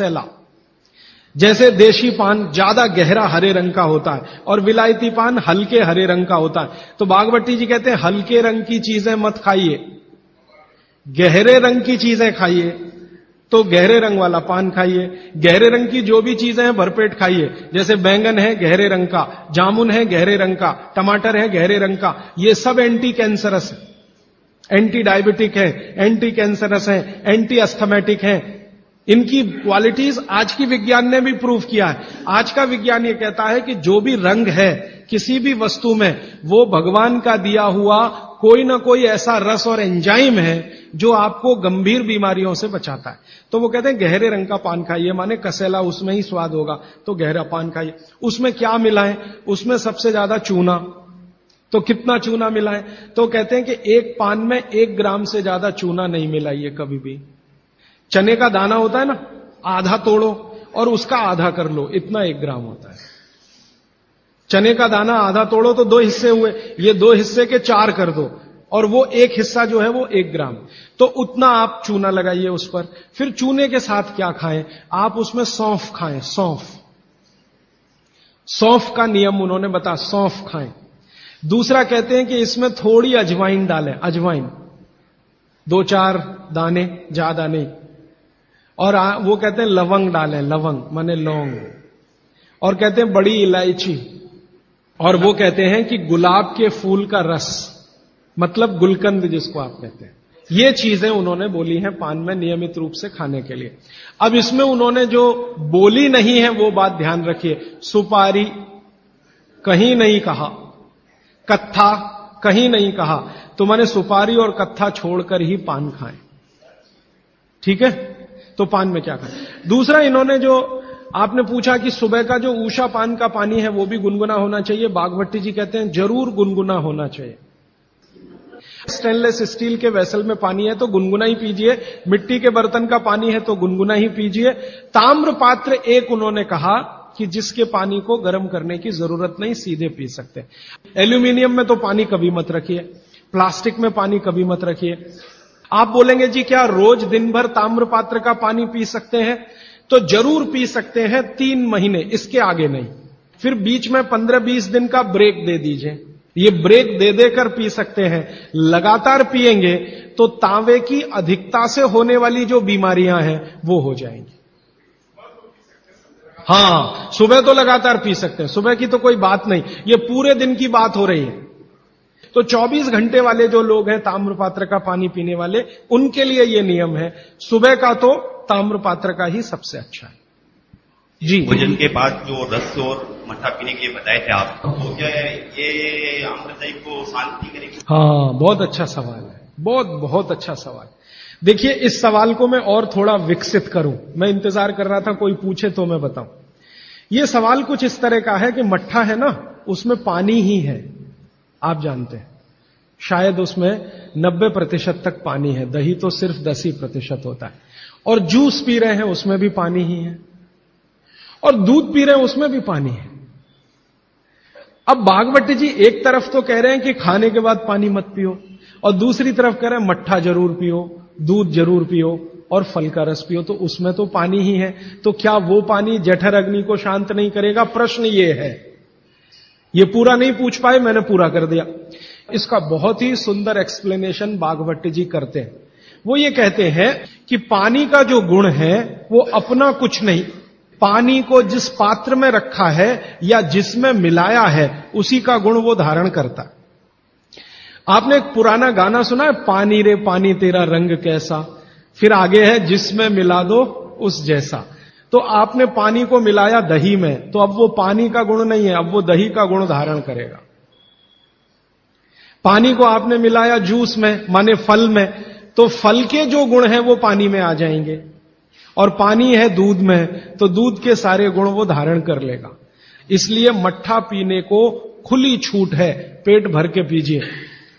कसेला जैसे देशी पान ज़्यादा गहरा हरे रंग का होता है और विलायती पान हल्के हरे रंग का होता है। तो बागवती जी कहते हैं, हल्के रंग की चीज़ें मत खाइए। गहरे रंग की चीज़ें खाइए तो गहरे रंग वाला पान खाइए। गहरे रंग की जो भी चीज़ें हैं, भरपेट खाइए। जैसे बैंगन है, गहरे रंग का। जामुन है, गहरे रंग का। टमाटर है, गहरे रंग का। ये सब एंटी कैंसरस है। एंटी डायबिटिक है एंटी कैंसरस है एंटी अस्थमेटिक है। इनकी क्वालिटीज आज की विज्ञान ने भी प्रूव किया है। आज का विज्ञान ये कहता है कि जो भी रंग है, किसी भी वस्तु में, वो भगवान का दिया हुआ कोई ना कोई ऐसा रस और एंजाइम है जो आपको गंभीर बीमारियों से बचाता है। तो वो कहते हैं, गहरे रंग का पान खाइए। माने कसेला, उसमें ही स्वाद होगा। तो गहरा पान खाइए। उसमें क्या मिला है उसमें सबसे ज़्यादा चूना। तो कितना चूना मिला है तो कहते हैं कि एक पान में एक ग्राम से ज़्यादा चूना नहीं मिलाइए कभी भी। चने का दाना होता है ना, आधा तोड़ो और उसका आधा कर लो, इतना एक ग्राम होता है। चने का दाना आधा तोड़ो तो दो हिस्से हुए, ये दो हिस्से के चार कर दो, और वो एक हिस्सा जो है वो एक ग्राम। तो उतना आप चूना लगाइए उस पर, फिर चूने के साथ क्या खाएँ? आप उसमें सौंफ खाएँ, सौंफ। सौंफ का नियम उन्होंने बता, सौंफ खाएँ। दूसरा कहते हैं कि इसमें थोड़ी अजवाइन डालें, अजवाइन। दो चार दाने, ज़्यादा नहीं और आ, वो कहते हैं लवंग डालें लवंग माने लौंग। और कहते हैं बड़ी इलायची। और वो कहते हैं कि गुलाब के फूल का रस मतलब गुलकंद जिसको आप कहते हैं। ये चीज़ें उन्होंने बोली हैं पान में नियमित रूप से खाने के लिए। अब इसमें उन्होंने जो बोली नहीं है वो बात ध्यान रखिए। सुपारी कहीं नहीं कहा। कत्था कहीं नहीं कहा। तो मैंने सुपारी और कत्था छोड़कर ही पान खाएँ। ठीक है? तो पान में क्या खाएँ दूसरा, इन्होंने जो आपने पूछा कि सुबह का जो ऊषा पान का पानी है, वो भी गुनगुना होना चाहिए। बागवट्टी जी कहते हैं, ज़रूर गुनगुना होना चाहिए। स्टेनलेस स्टील के वेसल में पानी है तो गुनगुना ही पीजिए। मिट्टी के बर्तन का पानी है तो गुनगुना ही पीजिए। ताम्र पात्र एक उन्होंने कहा कि जिसके पानी को गर्म करने की ज़रूरत नहीं, सीधे पी सकते। एल्यूमिनियम में तो पानी कभी मत रखिए। प्लास्टिक में पानी कभी मत रखिए। आप बोलेंगे, जी क्या रोज दिन भर ताम्र पात्र का पानी पी सकते हैं? तो ज़रूर पी सकते हैं, तीन महीने, इसके आगे नहीं। फिर बीच में पंद्रह बीस दिन का ब्रेक दे दीजिए। ये ब्रेक दे देकर पी सकते हैं। लगातार पिएँगे तो तांबे की अधिकता से होने वाली जो बीमारियाँ हैं, वो हो जाएँगी। हाँ, सुबह तो लगातार पी सकते हैं। सुबह की तो कोई बात नहीं। ये पूरे दिन की बात हो रही है। तो 24 घंटे वाले जो लोग हैं ताम्र पात्र का पानी पीने वाले उनके लिए ये नियम है सुबह का तो ताम्र पात्र का ही सबसे अच्छा है। जी। भोजन के बाद जो रस और मट्ठा पीने के लिए बताए थे आप तो क्या ये को शांति करेगी? हाँ बहुत अच्छा सवाल है बहुत बहुत अच्छा सवाल। देखिए इस सवाल को मैं और थोड़ा विकसित करूँ। मैं इंतज़ार कर रहा था कोई पूछे तो मैं बताऊँ। यह सवाल कुछ इस तरह का है कि मट्ठा है ना उसमें पानी ही है। आप जानते हैं। शायद उसमें 90 प्रतिशत तक पानी है। दही तो सिर्फ़ दस ही प्रतिशत होता है। और जूस पी रहे हैं, उसमें भी पानी ही है। और दूध पी रहे हैं, उसमें भी पानी है। अब बागवती जी एक तरफ़ तो कह रहे हैं कि खाने के बाद पानी मत पियो, और दूसरी तरफ़ कह रहे हैं, मट्ठा ज़रूर पियो, दूध ज़रूर पियो, और फल का रस पियो तो उसमें तो पानी ही है। तो क्या वो पानी जठर अग्नि को शांत नहीं करेगा? प्रश्न ये है। ये पूरा नहीं पूछ पाए, मैंने पूरा कर दिया। इसका बहुत ही सुंदर एक्सप्लेनेशन बागभट्ट जी करते हैं। वो ये कहते हैं कि पानी का जो गुण है, वो अपना कुछ नहीं। पानी को जिस पात्र में रखा है या जिसमें मिलाया है, उसी का गुण वो धारण करता। है आपने एक पुराना गाना सुना है, पानी रे पानी तेरा रंग कैसा? फिर आगे है, जिसमें मिला दो, उस जैसा। तो आपने पानी को मिलाया दही में तो अब वो पानी का गुण नहीं है, अब वो दही का गुण धारण करेगा। पानी को आपने मिलाया जूस में, माने फल में तो फल के जो गुण हैं वो पानी में आ जाएँगे। और पानी है दूध में तो दूध के सारे गुण वो धारण कर लेगा। इसलिए मट्ठा पीने को खुली छूट है, पेट भर के पीजिए।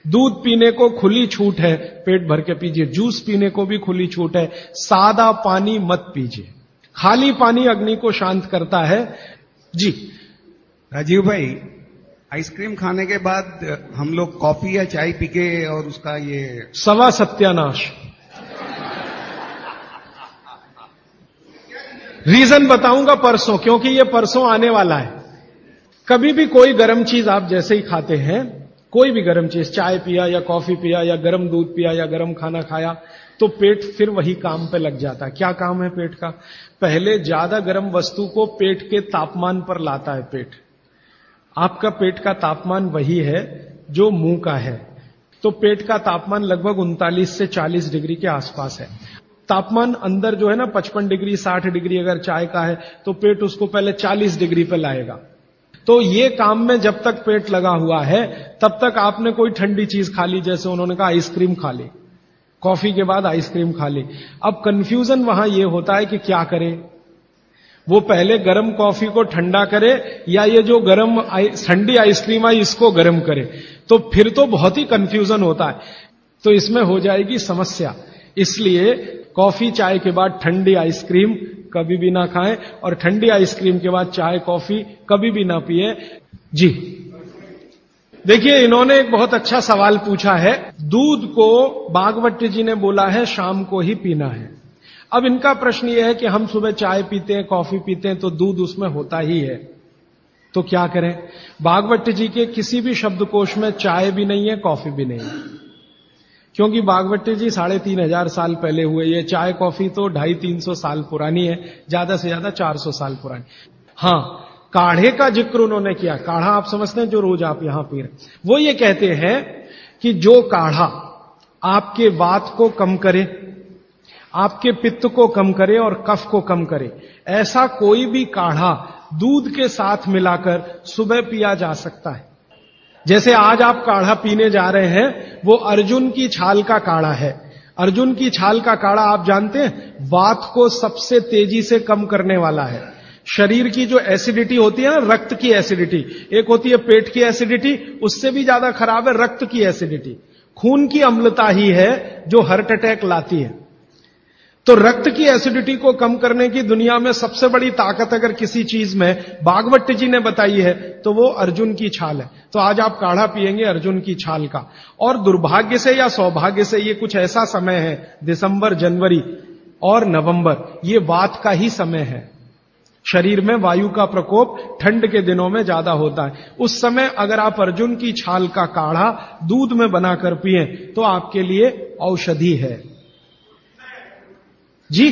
दूध पीने को खुली छूट है, पेट भर के पीजिए। जूस पीने को भी खुली छूट है, सादा पानी मत पीजिए। खाली पानी अग्नि को शांत करता है। जी। राजीव भाई आइसक्रीम खाने के बाद हम लोग कॉफ़ी या चाय पी के और उसका ये सवा सत्यानाश। रीजन बताऊँगा परसों क्योंकि ये परसों आने वाला है। कभी भी कोई गर्म चीज़ आप जैसे ही खाते हैं कोई भी गर्म चीज़ चाय पिया या कॉफ़ी पिया या गर्म दूध पिया या गर्म खाना खाया तो पेट फिर वही काम पे लग जाता है। क्या काम है पेट का? पहले ज़्यादा गर्म वस्तु को पेट के तापमान पर लाता है पेट। आपका पेट का तापमान वही है जो मुँह का है। तो पेट का तापमान लगभग उनतालीस से 40 डिग्री के आसपास है। तापमान अंदर जो है ना 55 डिग्री 60 डिग्री अगर चाय का है तो पेट उसको पहले 40 डिग्री पर लाएगा। तो ये काम में जब तक पेट लगा हुआ है, तब तक आपने कोई ठंडी चीज़ खा ली, जैसे उन्होंने कहा, आइसक्रीम खा ली। कॉफ़ी के बाद आइसक्रीम खा ली। अब कंफ्यूजन वहाँ यह होता है कि क्या करे? वो पहले गर्म कॉफ़ी को ठंडा करे या ये जो गर्म ठंडी आइसक्रीम आई इसको गर्म करे। तो फिर तो बहुत ही कंफ्यूजन होता है। तो इसमें हो जाएगी समस्या। इसलिए कॉफ़ी चाय के बाद ठंडी आइसक्रीम कभी भी ना खाएँ और ठंडी आइसक्रीम के बाद चाय कॉफ़ी कभी भी ना पिए। जी। देखिए, इन्होंने एक बहुत अच्छा सवाल पूछा है। दूध को बागवट जी ने बोला है, शाम को ही पीना है। अब इनका प्रश्न यह है कि हम सुबह चाय पीते हैं, कॉफ़ी पीते हैं तो दूध उसमें होता ही है। तो क्या करें? बागवट जी के किसी भी शब्दकोश में चाय भी नहीं है, कॉफ़ी भी नहीं है। क्योंकि बागवती जी साढ़े तीन हज़ार साल पहले हुए। ये चाय कॉफ़ी तो ढाई तीन सौ साल पुरानी है, ज़्यादा से ज़्यादा चार सौ साल पुरानी। हाँ काढ़े का ज़िक्र उन्होंने किया। काढ़ा आप समझते हैं जो रोज आप यहाँ पी रहे वो ये कहते हैं कि जो काढ़ा आपके वात को कम करे, आपके पित्त को कम करे और कफ को कम करे, ऐसा कोई भी काढ़ा दूध के साथ मिलाकर सुबह पिया जा सकता है। जैसे आज आप काढ़ा पीने जा रहे हैं, वो अर्जुन की छाल का काढ़ा है। अर्जुन की छाल का काढ़ा आप जानते हैं? वात को सबसे तेज़ी से कम करने वाला है। शरीर की जो एसिडिटी होती है ना, रक्त की एसिडिटी, एक होती है पेट की एसिडिटी, उससे भी ज़्यादा खराब है रक्त की एसिडिटी। खून की अम्लता ही है जो हार्ट अटैक लाती है। तो रक्त की एसिडिटी को कम करने की दुनिया में सबसे बड़ी ताकत अगर किसी चीज़ में बागवट जी ने बताई है तो वो अर्जुन की छाल है। तो आज आप काढ़ा पिएँगे अर्जुन की छाल का। और दुर्भाग्य से या सौभाग्य से ये कुछ ऐसा समय है, दिसंबर, जनवरी और नवंबर, ये वात का ही समय है। शरीर में वायु का प्रकोप ठंड के दिनों में ज़्यादा होता है। उस समय अगर आप अर्जुन की छाल का काढ़ा दूध में बनाकर पिए तो आपके लिए औषधि है। जी?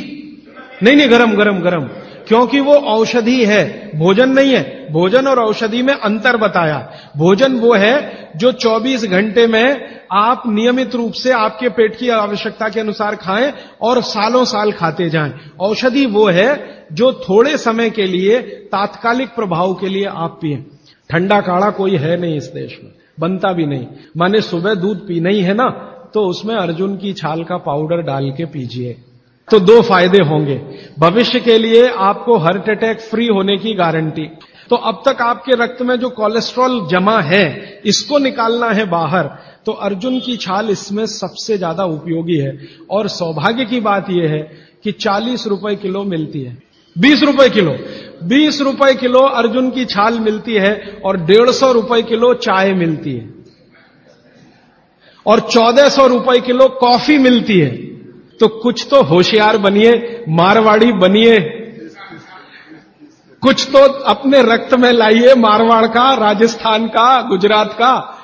नहीं नहीं, गरम गरम गरम। क्योंकि वो औषधि है। भोजन नहीं है। भोजन और औषधि में अंतर बताया। भोजन वो है जो 24 घंटे में आप नियमित रूप से आपके पेट की आवश्यकता के अनुसार खाएँ और सालों साल खाते जाएँ। औषधि वो है जो थोड़े समय के लिए, तात्कालिक प्रभाव के लिए आप पिए। ठंडा काढ़ा कोई है नहीं इस देश में, बनता भी नहीं। माने सुबह दूध पीना ही है ना तो उसमें अर्जुन की छाल का पाउडर डाल के पीजिए। तो दो फ़ायदे होंगे। भविष्य के लिए आपको हार्ट अटैक फ्री होने की गारंटी। तो अब तक आपके रक्त में जो कोलेस्ट्रॉल जमा है, इसको निकालना है बाहर। तो अर्जुन की छाल इसमें सबसे ज़्यादा उपयोगी है। और सौभाग्य की बात यह है कि चालीस रुपए किलो मिलती है। बीस रुपए किलो। बीस रुपए किलो अर्जुन की छाल मिलती है और डेढ़ सौ रुपए किलो चाय मिलती है। और चौदह सौ रुपए किलो कॉफ़ी मिलती है। तो कुछ तो होशियार बनिए, मारवाड़ी बनिए कुछ तो अपने रक्त में लाइए मारवाड़ का, राजस्थान का, गुजरात का।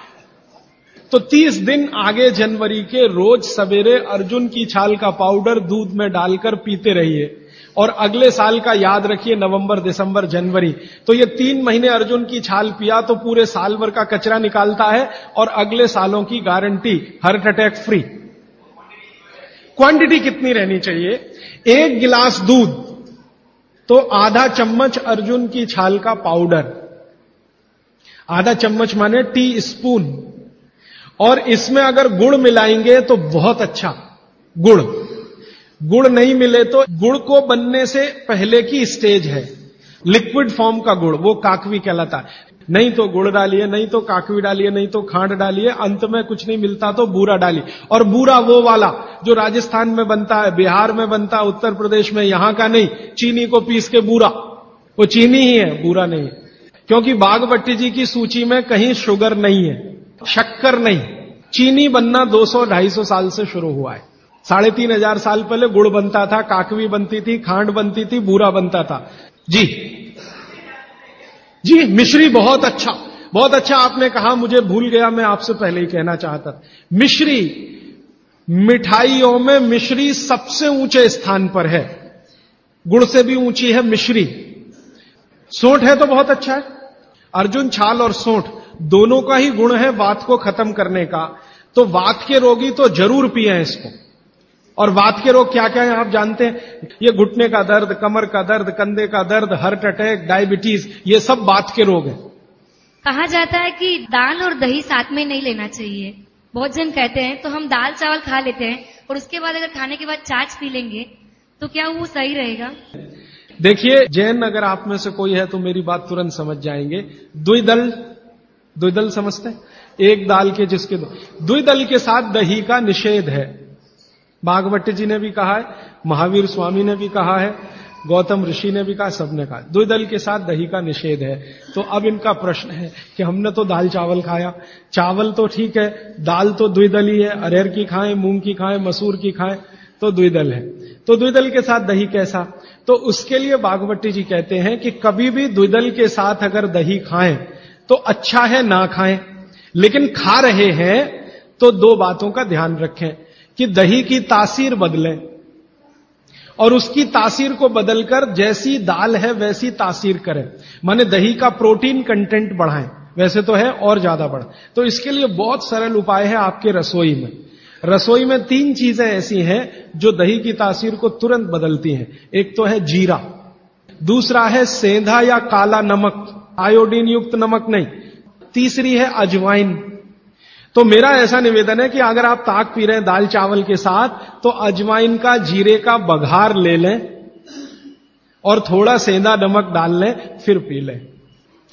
तो 30 दिन आगे जनवरी के रोज सवेरे अर्जुन की छाल का पाउडर दूध में डालकर पीते रहिए। और अगले साल का याद रखिए, नवंबर, दिसंबर, जनवरी। तो ये तीन महीने अर्जुन की छाल पिया तो पूरे साल भर का कचरा निकालता है और अगले सालों की guarantee heart attack free quantity कितनी रहनी चाहिए? एक गिलास दूध तो आधा चम्मच अर्जुन की छाल का पाउडर। आधा चम्मच माने टी स्पून। और इसमें अगर गुड़ मिलाएँगे तो बहुत अच्छा। गुड़। गुड़ नहीं मिले तो गुड़ को बनने से पहले की स्टेज है। लिक्विड फॉर्म का गुड़, वो काकवी कहलाता है। नहीं तो गुड़ डालिए, नहीं तो काकवी डालिए, नहीं तो खांड डालिए, अंत में कुछ नहीं मिलता तो बूरा डालिए। और बूरा वो वाला जो राजस्थान में बनता है, बिहार में बनता है, उत्तर प्रदेश में, यहाँ का नहीं, चीनी को पीस के बूरा। वो चीनी ही है, बूरा नहीं है। क्योंकि बागवट्टी जी की सूची में कहीं शुगर नहीं है, शक्कर नहीं। चीनी बनना 200-250 साल से शुरू हुआ है। साढ़े तीन हज़ार साल पहले गुड़ बनता था, काकवी बनती थी, खांड बनती थी, बूरा बनता था। जी जी, मिश्री बहुत अच्छा। बहुत अच्छा आपने कहा, मुझे भूल गया, मैं आपसे पहले ही कहना चाहता मिश्री, मिठाइयों में मिश्री सबसे ऊँचे स्थान पर है। गुड़ से भी ऊँची है मिश्री। सोंठ है तो बहुत अच्छा है। अर्जुन, छाल और सोंठ दोनों का ही गुण है वात को खत्म करने का। तो वात के रोगी तो ज़रूर पिए इसको। और वात के रोग क्या क्या है आप जानते हैं? ये घुटने का दर्द कमर का दर्द कंधे का दर्द हार्ट अटैक डायबिटीज़ ये सब वात के रोग है। कहा जाता है कि दाल और दही साथ में नहीं लेना चाहिए। बहुत जन कहते हैं तो हम दाल चावल खा लेते हैं और उसके बाद अगर खाने के बाद चाच पी लेंगे तो क्या वो सही रहेगा? देखिए जैन अगर आप में से कोई है तो मेरी बात तुरंत समझ जाएँगे। द्विदल द्विदल समझते हैं? एक दाल के जिसके दो द्विदल के साथ दही का निषेध है। भागवत जी ने भी कहा है, महावीर स्वामी ने भी कहा है, गौतम ऋषि ने भी कहा, सबने कहा द्विदल के साथ दही का निषेध है। तो अब इनका प्रश्न है कि हमने तो दाल चावल खाया। चावल तो ठीक है, दाल तो द्विदली है अरहर की खाएँ, मूंग की खाएँ, मसूर की खाएँ तो द्विदल है। तो द्विदल के साथ दही कैसा? तो उसके लिए बागवती जी कहते हैं कि कभी भी द्विदल के साथ अगर दही खाएँ तो अच्छा है ना खाएँ। लेकिन खा रहे हैं तो दो बातों का ध्यान रखें। कि दही की तासीर बदले। और उसकी तासीर को बदलकर जैसी दाल है वैसी तासीर करें। माने दही का प्रोटीन कंटेंट बढ़ाएँ। वैसे तो है और ज़्यादा बढ़। तो इसके लिए बहुत सरल उपाय है आपके रसोई में। रसोई में तीन चीज़ें ऐसी हैं जो दही की तासीर को तुरंत बदलती हैं। एक तो है जीरा। दूसरा है सेंधा या काला नमक। आयोडीन युक्त नमक नहीं। तीसरी है अजवाइन। तो मेरा ऐसा निवेदन है कि अगर आप ताक पी रहे हैं दाल चावल के साथ तो अजवाइन का, जीरे का बघार ले लें और थोड़ा सेंधा नमक डाल लें, फिर पी लें।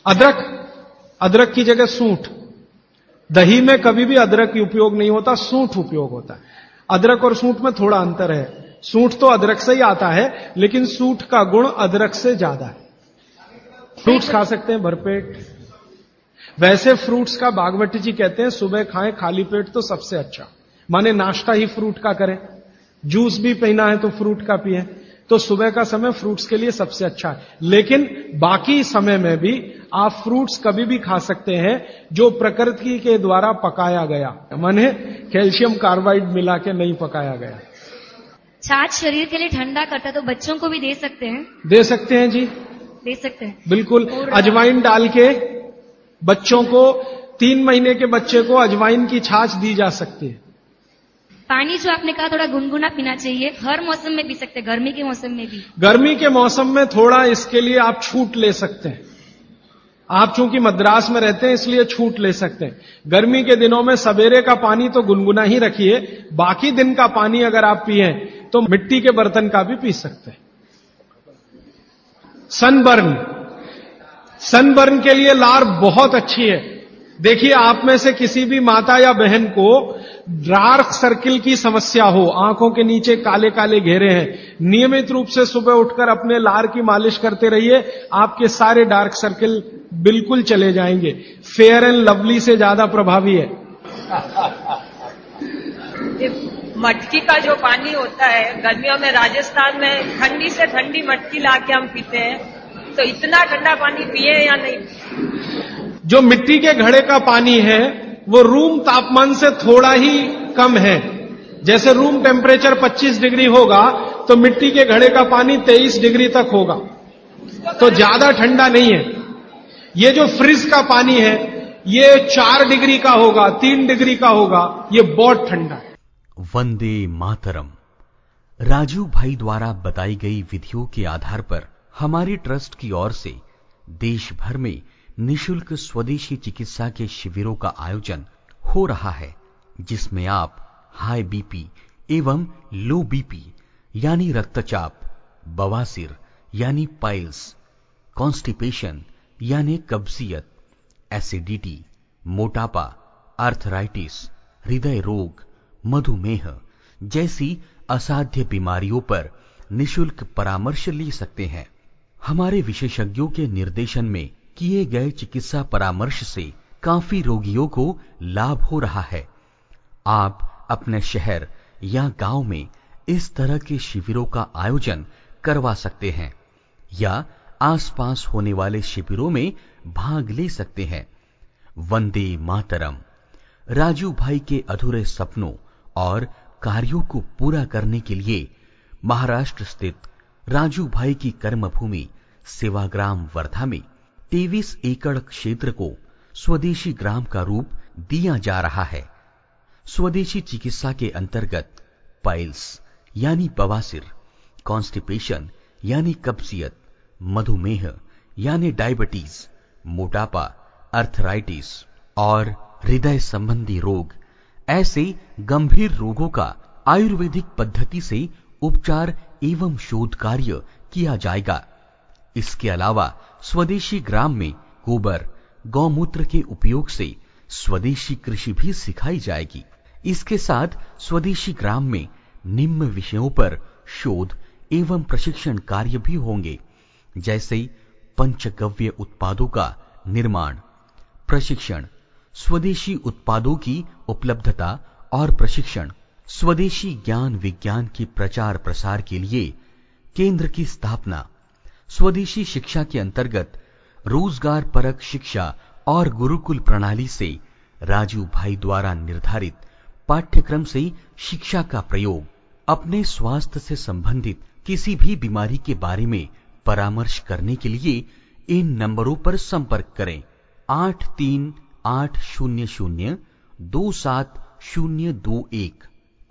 अदरक अदरक की जगह सूठ। दही में कभी भी अदरक की उपयोग नहीं होता, सूठ उपयोग होता है। अदरक और सूठ में थोड़ा अंतर है। सूठ तो अदरक से ही आता है, लेकिन सूठ का गुण अदरक से ज़्यादा है। फ्रूट्स खा सकते हैं, भरपेट। वैसे फ्रूट्स का बागवती जी कहते हैं सुबह खाएँ खाली पेट तो सबसे अच्छा। माने नाश्ता ही फ्रूट का करें। जूस भी पीना है तो फ्रूट का पिए। तो सुबह का समय फ्रूट्स के लिए सबसे अच्छा है। लेकिन बाकी समय में भी आप फ्रूट्स कभी भी खा सकते हैं जो प्रकृति के द्वारा पकाया गया। माने कैल्शियम कार्बाइड मिला के नहीं पकाया गया। छाछ शरीर के लिए ठंडा करता है तो बच्चों को भी दे सकते हैं? दे सकते हैं जी। दे सकते हैं। बिल्कुल। अजवाइन डाल के बच्चों को तीन महीने के बच्चे को अजवाइन की छाछ दी जा सकती है। पानी जो आपने कहा थोड़ा गुनगुना पीना चाहिए हर मौसम में पी सकते हैं गर्मी के मौसम में भी। गर्मी के मौसम में थोड़ा इसके लिए आप छूट ले सकते हैं। आप चूँकि मद्रास में रहते हैं इसलिए छूट ले सकते हैं। गर्मी के दिनों में सवेरे का पानी तो गुनगुना ही रखिए बाकी दिन का पानी अगर आप पिए तो मिट्टी के बर्तन का भी पी सकते हैं। सनबर्न सनबर्न के लिए लार बहुत अच्छी है। देखिए, आप में से किसी भी माता या बहन को डार्क सर्किल की समस्या हो, आँखों के नीचे काले काले घेरे हैं, नियमित रूप से सुबह उठकर अपने लार की मालिश करते रहिए, आपके सारे डार्क सर्किल बिल्कुल चले जाएँगे। फेयर एंड लवली से ज़्यादा प्रभावी है। मटकी का जो पानी होता है, गर्मियों में राजस्थान में ठंडी से ठंडी मटकी ला के हम पीते हैं। तो इतना ठंडा पानी पिए या नहीं? जो मिट्टी के घड़े का पानी है वो रूम तापमान से थोड़ा ही कम है। जैसे रूम टेम्परेचर 25 डिग्री होगा तो मिट्टी के घड़े का पानी 23 डिग्री तक होगा। तो ज़्यादा ठंडा नहीं है। ये जो फ्रिज का पानी है ये चार डिग्री का होगा तीन डिग्री का होगा ये बहुत ठंडा है। वंदे मातरम। राजू भाई द्वारा बताई गई विधियों के आधार पर हमारी ट्रस्ट की ओर से देश भर में निशुल्क स्वदेशी चिकित्सा के शिविरों का आयोजन हो रहा है, जिसमें आप हाई बीपी एवं लो बीपी, यानी रक्तचाप, बवासीर, यानी पाइल्स, कॉन्स्टिपेशन, यानी कब्जियत, एसिडिटी, मोटापा, आर्थराइटिस, हृदय रोग, मधुमेह जैसी असाध्य बीमारियों पर निशुल्क परामर्श ले सकते हैं। हमारे विशेषज्ञों के निर्देशन में किए गए चिकित्सा परामर्श से काफ़ी रोगियों को लाभ हो रहा है। आप अपने शहर या गाँव में इस तरह के शिविरों का आयोजन करवा सकते हैं या आसपास होने वाले शिविरों में भाग ले सकते हैं। वंदे मातरम। राजू भाई के अधूरे सपनों और कार्यों को पूरा करने के लिए महाराष्ट्र स्थित राजू भाई की कर्मभूमि सेवाग्राम वर्धा में तेईस एकड़ क्षेत्र को स्वदेशी ग्राम का रूप दिया जा रहा है। स्वदेशी चिकित्सा के अंतर्गत पाइल्स, यानी बवासीर, कॉन्स्टिपेशन, यानी कब्जियत, मधुमेह, यानी डायबिटीज़, मोटापा, अर्थराइटिस और हृदय संबंधी रोग, ऐसे गंभीर रोगों का आयुर्वेदिक पद्धति से उपचार एवं शोध कार्य किया जाएगा। इसके अलावा स्वदेशी ग्राम में गोबर, गौमूत्र के उपयोग से स्वदेशी कृषि भी सिखाई जाएगी। इसके साथ स्वदेशी ग्राम में निम्न विषयों पर शोध एवं प्रशिक्षण कार्य भी होंगे, जैसे पंचगव्य उत्पादों का निर्माण, प्रशिक्षण, स्वदेशी उत्पादों की उपलब्धता और प्रशिक्षण। स्वदेशी ज्ञान विज्ञान के प्रचार प्रसार के लिए केंद्र की स्थापना, स्वदेशी शिक्षा के अंतर्गत रोज़गार परक शिक्षा और गुरुकुल प्रणाली से राजू भाई द्वारा निर्धारित पाठ्यक्रम से शिक्षा का प्रयोग, अपने स्वास्थ्य से संबंधित किसी भी बीमारी के बारे में परामर्श करने के लिए इन नंबरों पर संपर्क करें। आठ तीन आठ शून्य शून्य दो सात शून्य दो एक।